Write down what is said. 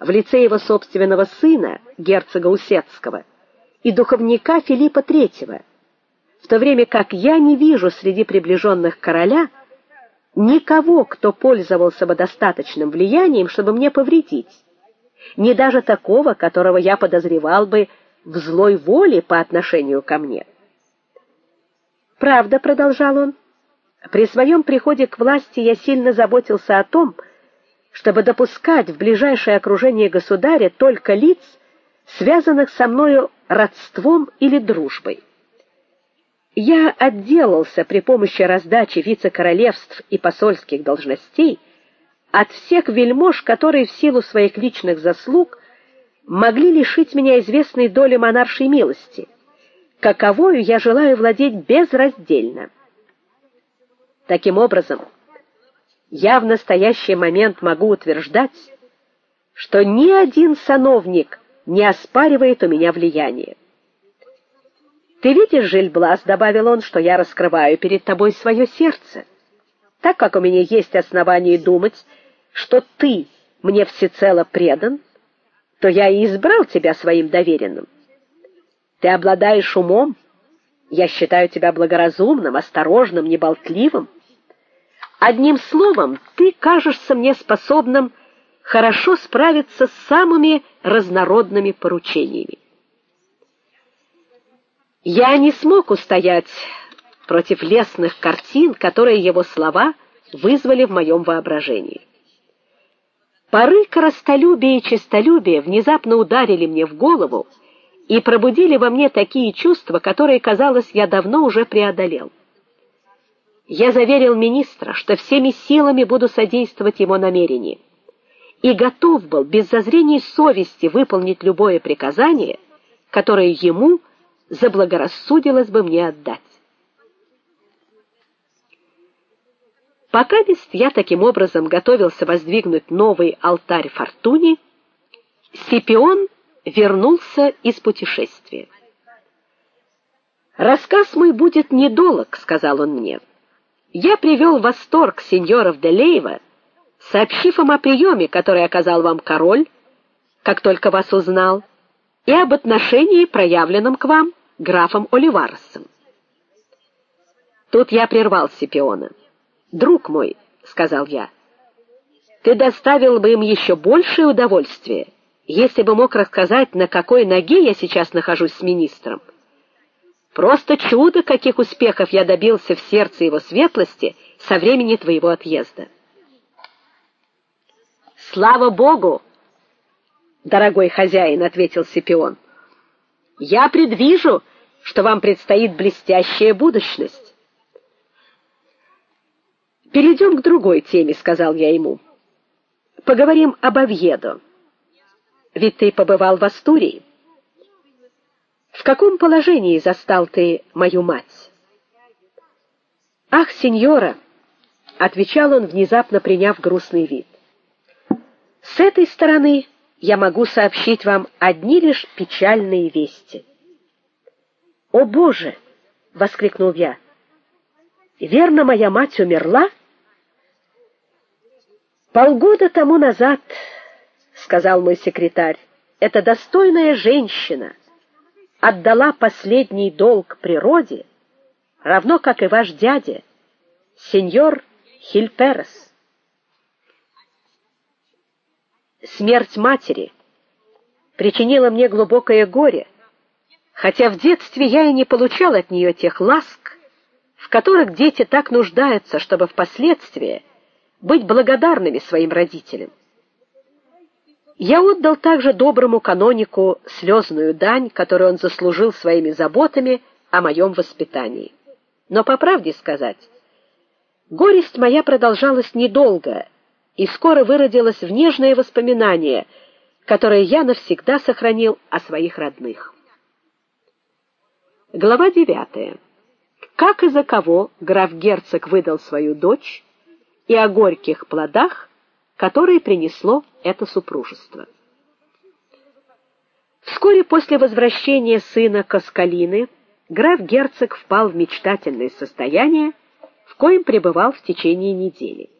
в лице его собственного сына, герцога Усетского, и духовника Филиппа III, в то время как я не вижу среди приближенных короля никого, кто пользовался бы достаточным влиянием, чтобы мне повредить, ни даже такого, которого я подозревал бы в злой воле по отношению ко мне. Правда, продолжал он, при своем приходе к власти я сильно заботился о том, чтобы допускать в ближайшее окружение государя только лиц, связанных со мною родством или дружбой. Я отделался при помощи раздачи вице-королевств и посольских должностей от всех вельмож, которые в силу своих личных заслуг могли лишить меня известной доли монаршей милости, каковою я желаю владеть безраздельно. Таким образом, я в настоящий момент могу утверждать, что ни один сановник не оспаривает у меня влияние. Ты видишь, Жильблас, добавил он, что я раскрываю перед тобой свое сердце. Так как у меня есть основания думать, что ты мне всецело предан, то я и избрал тебя своим доверенным. Ты обладаешь умом, я считаю тебя благоразумным, осторожным, неболтливым. Одним словом, ты кажешься мне способным хорошо справиться с самыми разнородными поручениями. Я не смог устоять против лестных картин, которые его слова вызвали в моем воображении. Поры коростолюбия и честолюбия внезапно ударили мне в голову и пробудили во мне такие чувства, которые, казалось, я давно уже преодолел. Я заверил министра, что всеми силами буду содействовать его намерениям, и готов был без зазрения совести выполнить любое приказание, которое ему заблагорассудилось бы мне отдать. Пока я таким образом готовился воздвигнуть новый алтарь Фортуне, Сципион вернулся из путешествия. Рассказ мой будет недолг, сказал он мне. Я привел восторг сеньоров де Лейва, сообщив им о приеме, который оказал вам король, как только вас узнал, и об отношении, проявленном к вам графом Оливарсом. Тут я прервал Сипиона. "Друг мой", сказал я. "Ты доставил бы им еще большее удовольствие, если бы мог рассказать, на какой ноге я сейчас нахожусь с министром. Просто чудо, каких успехов я добился в сердце его светлости со времени твоего отъезда. Слава богу, дорогой хозяин, ответил Сипион. Я предвижу, что вам предстоит блестящая будущность. Перейдем к другой теме, сказал я ему. Поговорим об Овьедо. Ведь ты побывал в Астурии. В каком положении застал ты мою мать? Ах, сеньора, отвечал он, внезапно приняв грустный вид. С этой стороны я могу сообщить вам одни лишь печальные вести. О, боже, воскликнул я. Верно, моя мать умерла? Полгода тому назад, сказал мой секретарь. Эта достойная женщина отдала последний долг природе, равно как и ваш дядя, сеньор Хильперес. Смерть матери причинила мне глубокое горе, хотя в детстве я и не получал от нее тех ласк, в которых дети так нуждаются, чтобы впоследствии быть благодарными своим родителям. Я отдал также доброму канонику слезную дань, которую он заслужил своими заботами о моем воспитании. Но по правде сказать, горесть моя продолжалась недолго и скоро выродилась в нежное воспоминание, которое я навсегда сохранил о своих родных. Глава 9. Как и за кого граф-герцог выдал свою дочь и о горьких плодах, которые принесло это супружество. Вскоре после возвращения сына Каскалины граф-герцог впал в мечтательное состояние, в коем пребывал в течение недели.